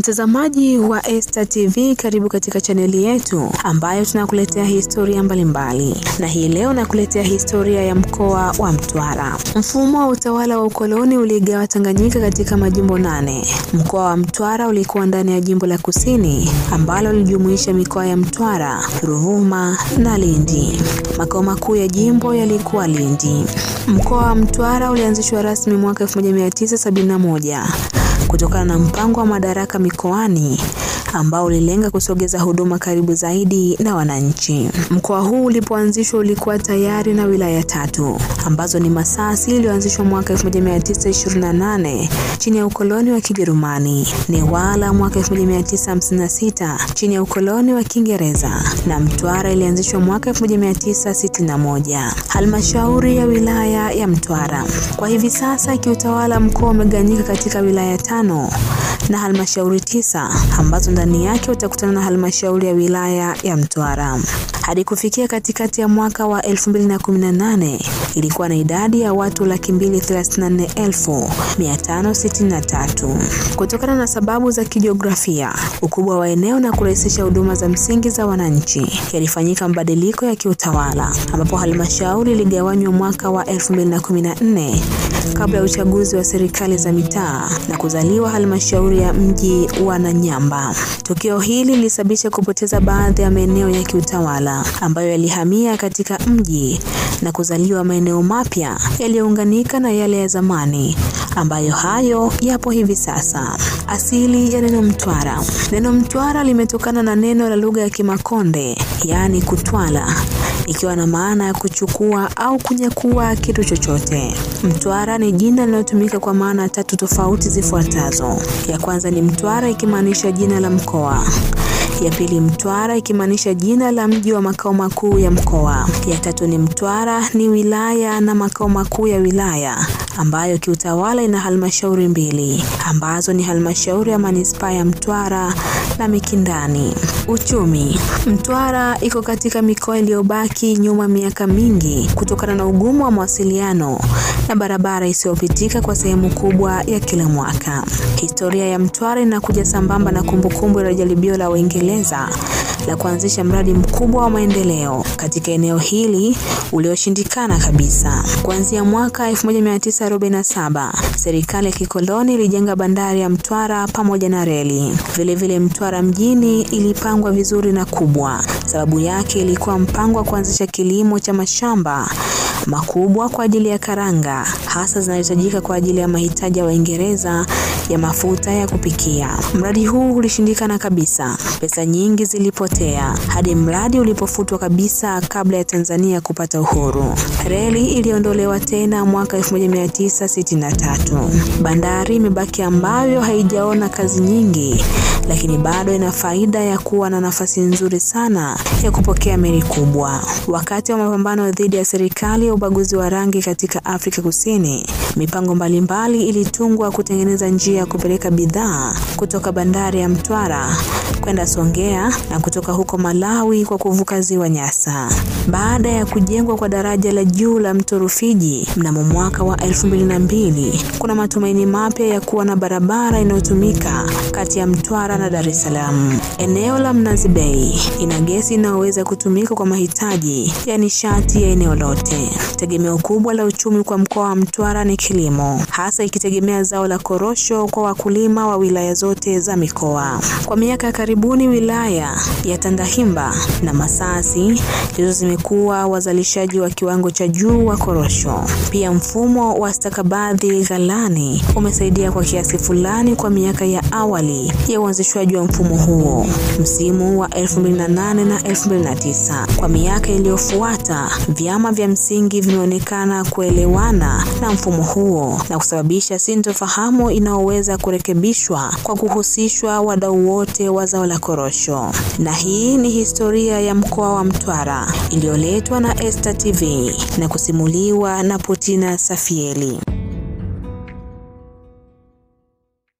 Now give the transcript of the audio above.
Mtazamaji wa Esta TV, karibu katika chaneli yetu ambayo tunakuletea historia mbalimbali mbali. Na hii leo nakuletea historia ya mkoa wa Mtwara. Mfumo wa utawala wa ukoloni uligawa Tanganyika katika majimbo nane. Mkoa wa Mtwara ulikuwa ndani ya jimbo la Kusini ambalo lilijumuisha mikoa ya Mtwara, Ruvuma na Lindi. Makao makuu ya jimbo yalikuwa Lindi. Mkoa wa Mtwara ulianzishwa rasmi mwaka 1971 kutokana na mpango wa madaraka mikoani ambao ulilenga kusogeza huduma karibu zaidi na wananchi. Mkoa huu ulipoanzishwa ulikuwa tayari na wilaya tatu ambazo ni Masasi iliyoanzishwa mwaka 1928 chini ya ukoloni wa Kijerumani, Newala mwaka 1956 chini ya ukoloni wa Kiingereza na Mtwara ilianzishwa mwaka 1961. Halmashauri ya wilaya ya Mtwara. Kwa hivi sasa kiutawala mkoa umeganyika katika wilaya tano na halmashauri tisa ambazo ndani yake utakutana na halmashauri ya wilaya ya Mtwara. Hadi kufikia katikati ya mwaka wa 2018 ilikuwa na idadi ya watu laki mbili thelathini na nne elfu mia tano sitini na tatu. Kutokana na sababu za kijiografia, ukubwa wa eneo na kurahisisha huduma za msingi za wananchi, yalifanyika mabadiliko ya kiutawala ambapo halmashauri iligawanywa mwaka wa 2014 kabla ya uchaguzi wa serikali za mitaa na kuzaliwa halmashauri ya mji wa Nanyamba. Tukio hili lilisababisha kupoteza baadhi ya maeneo ya kiutawala ambayo yalihamia katika mji na kuzaliwa maeneo mapya yaliyounganika na yale ya zamani ambayo hayo yapo hivi sasa. Asili ya neno Mtwara. Neno Mtwara limetokana na neno la lugha ya Kimakonde, yaani kutwala ikiwa na maana ya kuchukua au kunyakua kitu chochote. Mtwara ni jina linalotumika kwa maana tatu tofauti zifuatazo. Ya kwanza ni Mtwara ikimaanisha jina la mkoa. Ya pili Mtwara ikimaanisha jina la mji wa makao makuu ya mkoa. Ya tatu ni Mtwara ni wilaya na makao makuu ya wilaya ambayo kiutawala ina halmashauri mbili ambazo ni halmashauri ya manispaa ya Mtwara na Mikindani. Uchumi. Mtwara iko katika mikoa iliyobaki nyuma miaka mingi kutokana na ugumu wa mawasiliano na barabara isiyopitika kwa sehemu kubwa ya kila mwaka. Historia ya Mtwara inakuja sambamba na kumbukumbu la jaribio la Uingereza la kuanzisha mradi mkubwa wa maendeleo katika eneo hili ulioshindikana kabisa. Kuanzia mwaka 1947, serikali ya kikoloni ilijenga bandari ya Mtwara pamoja na reli. Vile vile Mtwara mjini ilipangwa vizuri na kubwa. Sababu yake ilikuwa mpango wa kuanzisha kilimo cha mashamba makubwa kwa ajili ya karanga, hasa zinazohitajika kwa ajili ya mahitaji ya Waingereza ya mafuta ya kupikia. Mradi huu ulishindikana kabisa. Pesa nyingi zilipotea hadi mradi ulipofutwa kabisa kabla ya Tanzania kupata uhuru. Reli iliondolewa tena mwaka 1963. Bandari imebaki ambayo haijaona kazi nyingi, lakini bado ina faida ya kuwa na nafasi nzuri sana ya kupokea meli kubwa. Wakati wa mapambano dhidi ya serikali ya ubaguzi wa rangi katika Afrika Kusini, mipango mbalimbali ilitungwa kutengeneza njia ya kupeleka bidhaa kutoka bandari ya Mtwara kwenda Songea na kutoka huko Malawi kwa kuvuka ziwa Nyasa. Baada ya kujengwa kwa daraja la juu la mto Rufiji mnamo mwaka wa 2002, kuna matumaini mapya ya kuwa na barabara inayotumika kati ya Mtwara na Dar es Salaam. Eneo la Mnazi Bay ina gesi inayoweza kutumika kwa mahitaji ya nishati ya eneo lote. Tegemeo kubwa la uchumi kwa mkoa wa Mtwara ni kilimo, hasa ikitegemea zao la korosho kwa wakulima wa wilaya zote za mikoa. Kwa miaka ya karibuni wilaya ya Tandahimba na Masasi ndizo zimekuwa wazalishaji wa kiwango cha juu wa korosho. Pia mfumo wa stakabadhi ghalani umesaidia kwa kiasi fulani kwa miaka ya awali ya uanzishwaji wa mfumo huo, msimu wa 2008 na 2009. Kwa miaka iliyofuata, vyama vya msingi vimeonekana kuelewana na mfumo huo na kusababisha sintofahamu inaoweza kurekebishwa kwa kuhusishwa wadau wote wa zao la korosho. Na hii ni historia ya mkoa wa Mtwara iliyoletwa na Esta TV na kusimuliwa na Putina Safieli.